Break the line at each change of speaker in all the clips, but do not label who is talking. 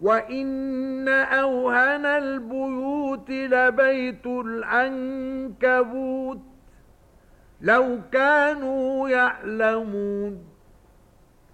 وَإِنَّ أَوْهَنَ الْبُيُوتِ لَبَيْتُ الْعَنكَبُوتِ لَوْ كَانُوا يَعْلَمُونَ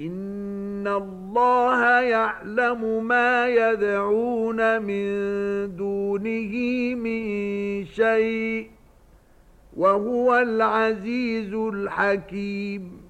إِنَّ اللَّهَ يَعْلَمُ مَا يَدْعُونَ مِن دُونِهِ مِن شَيْءٍ وَهُوَ الْعَزِيزُ الْحَكِيمُ